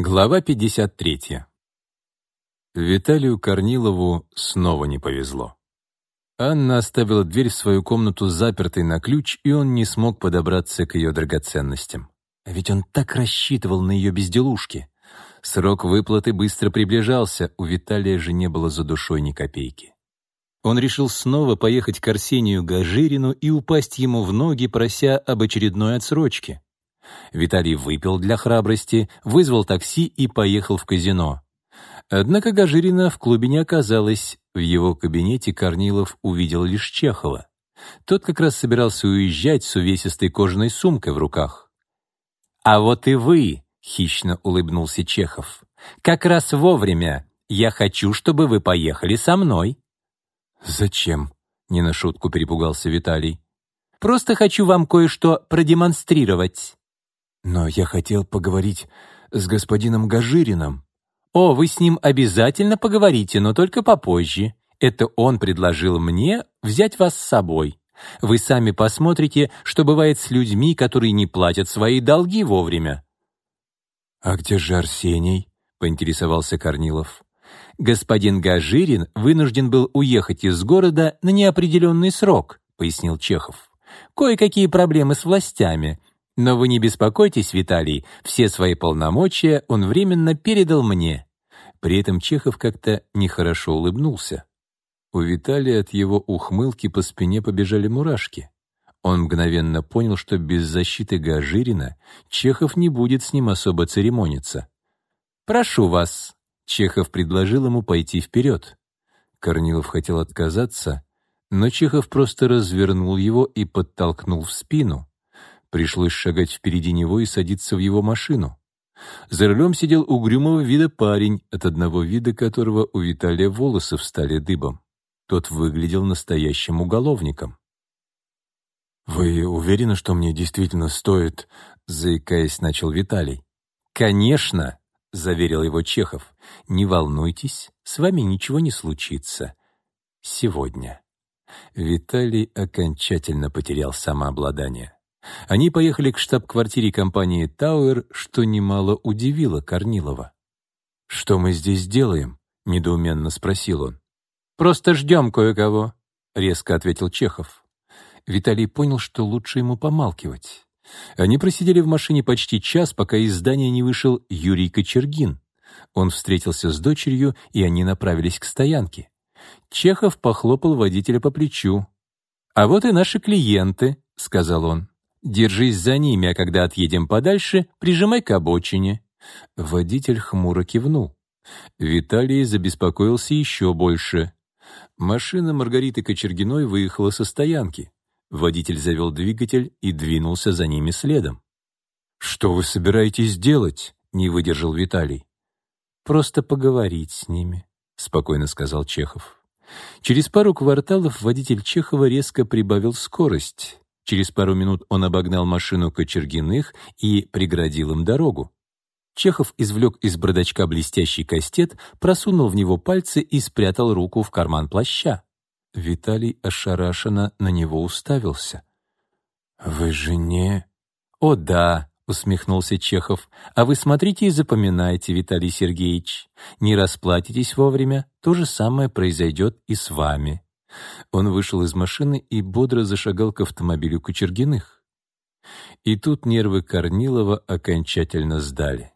Глава 53. Виталию Корнилову снова не повезло. Анна оставила дверь в свою комнату запертой на ключ, и он не смог подобраться к ее драгоценностям. А ведь он так рассчитывал на ее безделушки. Срок выплаты быстро приближался, у Виталия же не было за душой ни копейки. Он решил снова поехать к Арсению Гажирину и упасть ему в ноги, прося об очередной отсрочке. Виталий выпил для храбрости, вызвал такси и поехал в казино. Однако Гажирина в клубе не оказалось. В его кабинете Корнилов увидел лишь Чехова. Тот как раз собирался уезжать с увесистой кожаной сумкой в руках. «А вот и вы!» — хищно улыбнулся Чехов. «Как раз вовремя. Я хочу, чтобы вы поехали со мной». «Зачем?» — не на шутку перепугался Виталий. «Просто хочу вам кое-что продемонстрировать». Но я хотел поговорить с господином Гажирином. О, вы с ним обязательно поговорите, но только попозже. Это он предложил мне взять вас с собой. Вы сами посмотрите, что бывает с людьми, которые не платят свои долги вовремя. А где же Арсений? поинтересовался Корнилов. Господин Гажирин вынужден был уехать из города на неопределенный срок, пояснил Чехов. Кое-какие проблемы с властями. Но вы не беспокойтесь, Виталий, все свои полномочия он временно передал мне». При этом Чехов как-то нехорошо улыбнулся. У Виталия от его ухмылки по спине побежали мурашки. Он мгновенно понял, что без защиты Гажирина Чехов не будет с ним особо церемониться. «Прошу вас», — Чехов предложил ему пойти вперед. Корнилов хотел отказаться, но Чехов просто развернул его и подтолкнул в спину. Пришлось шагать впереди него и садиться в его машину. За рулем сидел угрюмого вида парень, от одного вида которого у Виталия волосы встали дыбом. Тот выглядел настоящим уголовником. «Вы уверены, что мне действительно стоит?» — заикаясь, начал Виталий. «Конечно!» — заверил его Чехов. «Не волнуйтесь, с вами ничего не случится. Сегодня». Виталий окончательно потерял самообладание. Они поехали к штаб-квартире компании «Тауэр», что немало удивило Корнилова. «Что мы здесь делаем?» — недоуменно спросил он. «Просто ждем кое-кого», — резко ответил Чехов. Виталий понял, что лучше ему помалкивать. Они просидели в машине почти час, пока из здания не вышел Юрий Кочергин. Он встретился с дочерью, и они направились к стоянке. Чехов похлопал водителя по плечу. «А вот и наши клиенты», — сказал он. Держись за ними, а когда отъедем подальше, прижимай к обочине». Водитель хмуро кивнул. Виталий забеспокоился еще больше. Машина Маргариты Кочергиной выехала со стоянки. Водитель завел двигатель и двинулся за ними следом. «Что вы собираетесь делать?» — не выдержал Виталий. «Просто поговорить с ними», — спокойно сказал Чехов. Через пару кварталов водитель Чехова резко прибавил скорость. Через пару минут он обогнал машину Кочергиных и преградил им дорогу. Чехов извлек из бардачка блестящий кастет, просунул в него пальцы и спрятал руку в карман плаща. Виталий ошарашенно на него уставился. «Вы же не...» «О да», — усмехнулся Чехов, «а вы смотрите и запоминайте, Виталий Сергеевич. Не расплатитесь вовремя, то же самое произойдет и с вами». Он вышел из машины и бодро зашагал к автомобилю Кучергиных. И тут нервы Корнилова окончательно сдали.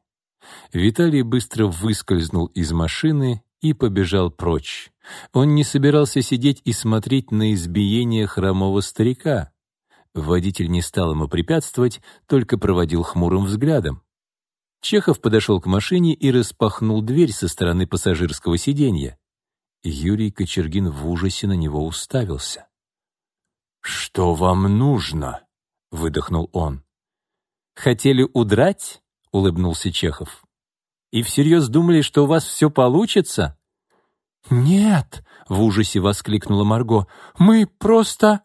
Виталий быстро выскользнул из машины и побежал прочь. Он не собирался сидеть и смотреть на избиение хромого старика. Водитель не стал ему препятствовать, только проводил хмурым взглядом. Чехов подошел к машине и распахнул дверь со стороны пассажирского сиденья. Юрий Кочергин в ужасе на него уставился. «Что вам нужно?» — выдохнул он. «Хотели удрать?» — улыбнулся Чехов. «И всерьез думали, что у вас все получится?» «Нет!» — в ужасе воскликнула Марго. «Мы просто...»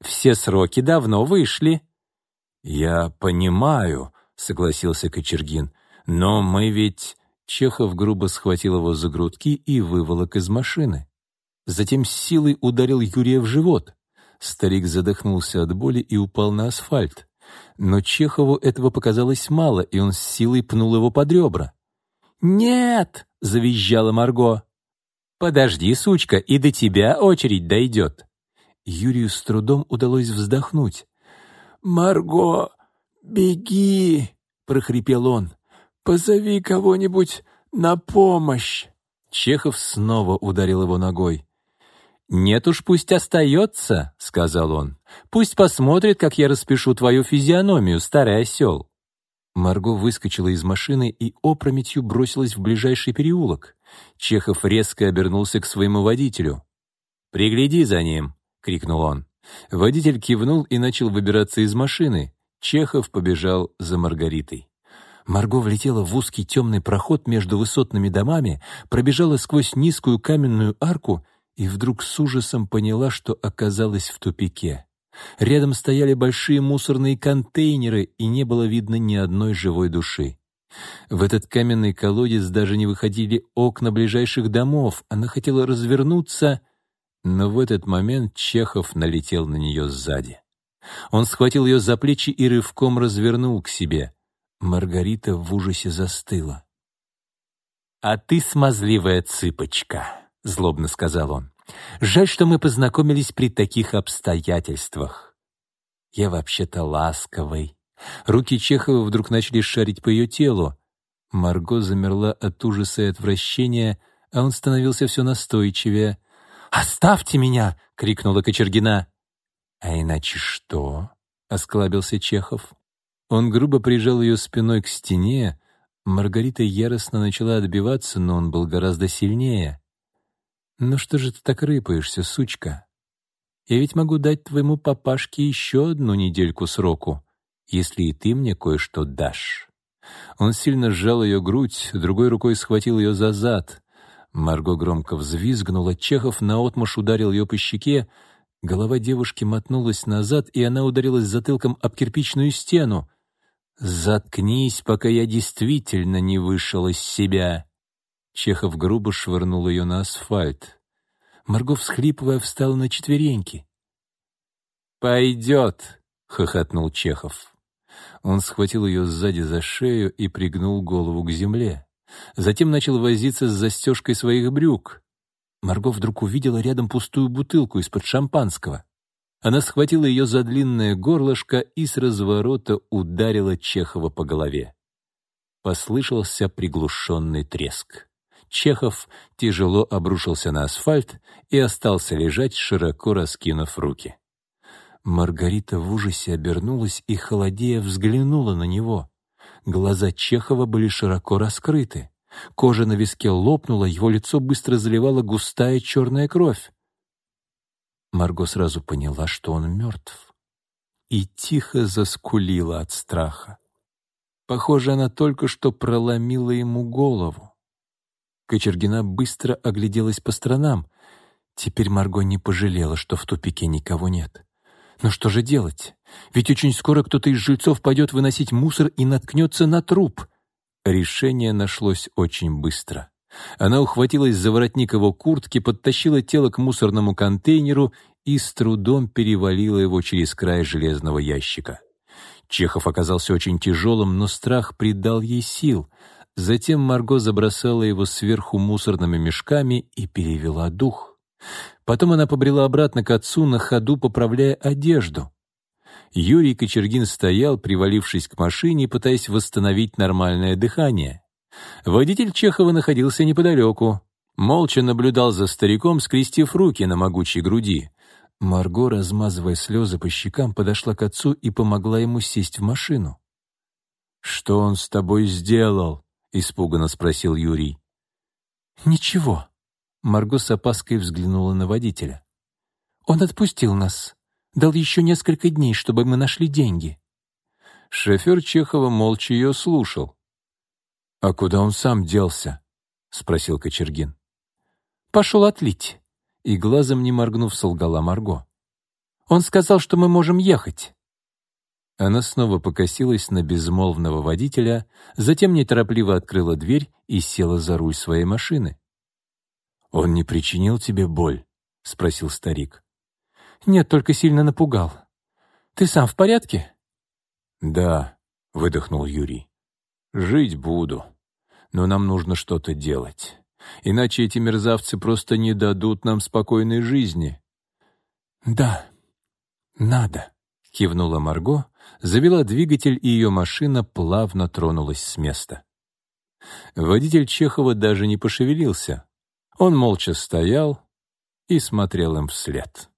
«Все сроки давно вышли». «Я понимаю», — согласился Кочергин. «Но мы ведь...» Чехов грубо схватил его за грудки и выволок из машины. Затем с силой ударил Юрия в живот. Старик задохнулся от боли и упал на асфальт. Но Чехову этого показалось мало, и он с силой пнул его под ребра. «Нет!» — завизжала Марго. «Подожди, сучка, и до тебя очередь дойдет». Юрию с трудом удалось вздохнуть. «Марго, беги!» — прохрипел он. «Позови кого-нибудь на помощь!» Чехов снова ударил его ногой. «Нет уж, пусть остается», — сказал он. «Пусть посмотрит, как я распишу твою физиономию, старый осел». Марго выскочила из машины и опрометью бросилась в ближайший переулок. Чехов резко обернулся к своему водителю. «Пригляди за ним», — крикнул он. Водитель кивнул и начал выбираться из машины. Чехов побежал за Маргаритой. Марго влетела в узкий темный проход между высотными домами, пробежала сквозь низкую каменную арку и вдруг с ужасом поняла, что оказалась в тупике. Рядом стояли большие мусорные контейнеры, и не было видно ни одной живой души. В этот каменный колодец даже не выходили окна ближайших домов. Она хотела развернуться, но в этот момент Чехов налетел на нее сзади. Он схватил ее за плечи и рывком развернул к себе. Маргарита в ужасе застыла. «А ты смазливая цыпочка», — злобно сказал он. «Жаль, что мы познакомились при таких обстоятельствах. Я вообще-то ласковый». Руки Чехова вдруг начали шарить по ее телу. Марго замерла от ужаса и отвращения, а он становился все настойчивее. «Оставьте меня!» — крикнула Кочергина. «А иначе что?» — осклабился Чехов. Он грубо прижал ее спиной к стене. Маргарита яростно начала отбиваться, но он был гораздо сильнее. «Ну что же ты так рыпаешься, сучка? Я ведь могу дать твоему папашке еще одну недельку сроку, если и ты мне кое-что дашь». Он сильно сжал ее грудь, другой рукой схватил ее за зад. Марго громко взвизгнула, Чехов наотмашь ударил ее по щеке, голова девушки мотнулась назад, и она ударилась затылком об кирпичную стену. «Заткнись, пока я действительно не вышел из себя!» Чехов грубо швырнул ее на асфальт. Марго, всхлипывая, встала на четвереньки. «Пойдет!» — хохотнул Чехов. Он схватил ее сзади за шею и пригнул голову к земле. Затем начал возиться с застежкой своих брюк. Марго вдруг увидела рядом пустую бутылку из-под шампанского. Она схватила ее за длинное горлышко и с разворота ударила Чехова по голове. Послышался приглушенный треск. Чехов тяжело обрушился на асфальт и остался лежать, широко раскинув руки. Маргарита в ужасе обернулась и, холодея, взглянула на него. Глаза Чехова были широко раскрыты. Кожа на виске лопнула, его лицо быстро заливала густая черная кровь. Марго сразу поняла, что он мертв, и тихо заскулила от страха. Похоже, она только что проломила ему голову. Кочергина быстро огляделась по сторонам. Теперь Марго не пожалела, что в тупике никого нет. Но что же делать? Ведь очень скоро кто-то из жильцов пойдет выносить мусор и наткнется на труп. Решение нашлось очень быстро. Она ухватилась за воротник его куртки, подтащила тело к мусорному контейнеру и с трудом перевалила его через край железного ящика. Чехов оказался очень тяжелым, но страх придал ей сил. Затем Марго забросала его сверху мусорными мешками и перевела дух. Потом она побрела обратно к отцу, на ходу поправляя одежду. Юрий Кочергин стоял, привалившись к машине, пытаясь восстановить нормальное дыхание. Водитель Чехова находился неподалеку. Молча наблюдал за стариком, скрестив руки на могучей груди. Марго, размазывая слезы по щекам, подошла к отцу и помогла ему сесть в машину. «Что он с тобой сделал?» — испуганно спросил Юрий. «Ничего». Марго с опаской взглянула на водителя. «Он отпустил нас. Дал еще несколько дней, чтобы мы нашли деньги». Шофер Чехова молча ее слушал. «А куда он сам делся?» — спросил Кочергин. «Пошел отлить», — и глазом не моргнув солгала Марго. «Он сказал, что мы можем ехать». Она снова покосилась на безмолвного водителя, затем неторопливо открыла дверь и села за руль своей машины. «Он не причинил тебе боль?» — спросил старик. «Нет, только сильно напугал. Ты сам в порядке?» «Да», — выдохнул Юрий. Жить буду. но нам нужно что-то делать. Иначе эти мерзавцы просто не дадут нам спокойной жизни». «Да, надо», — кивнула Марго, завела двигатель, и ее машина плавно тронулась с места. Водитель Чехова даже не пошевелился. Он молча стоял и смотрел им вслед.